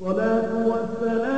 والصلاة والسلام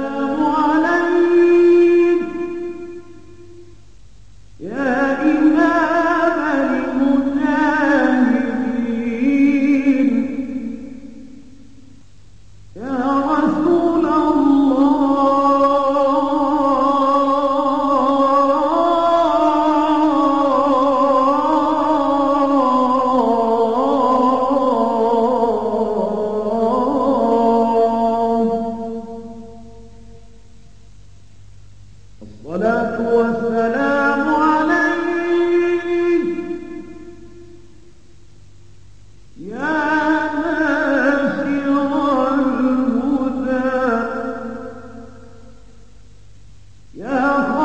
down.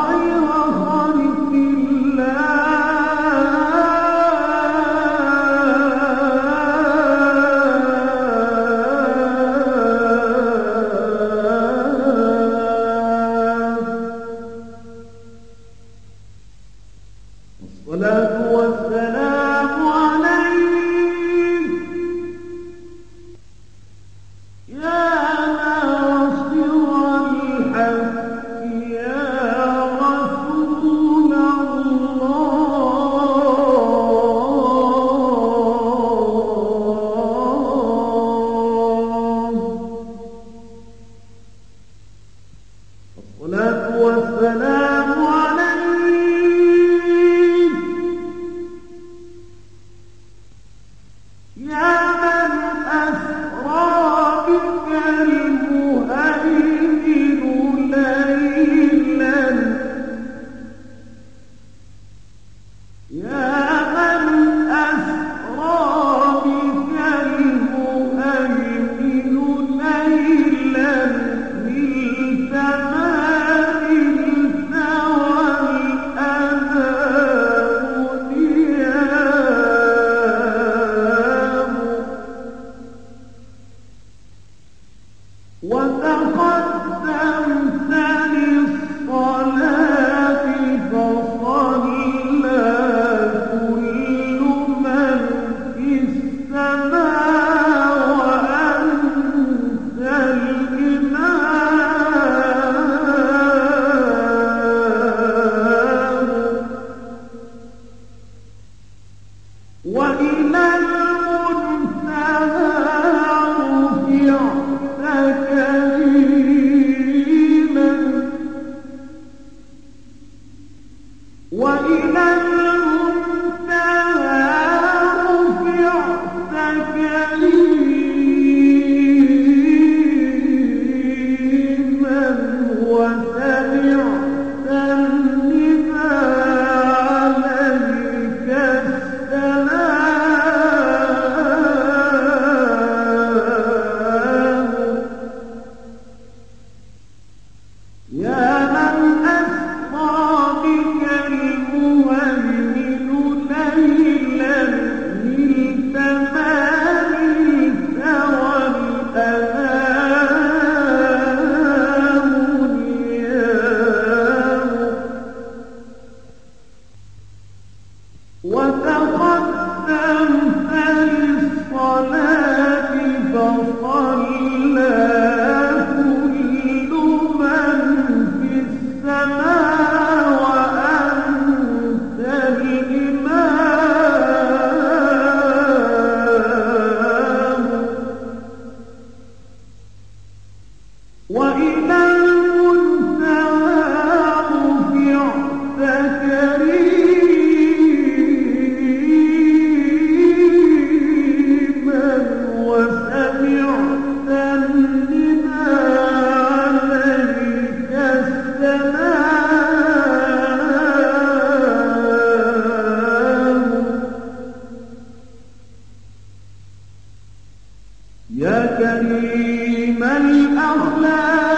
Yeah. يا كريم الأخلاق.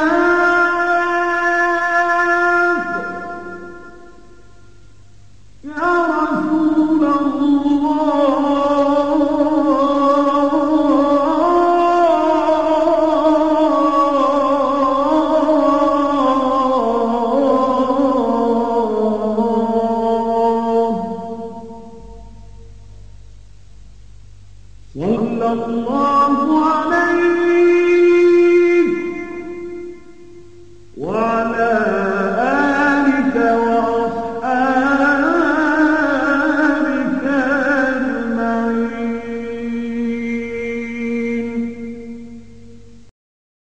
يا صلى الله عليه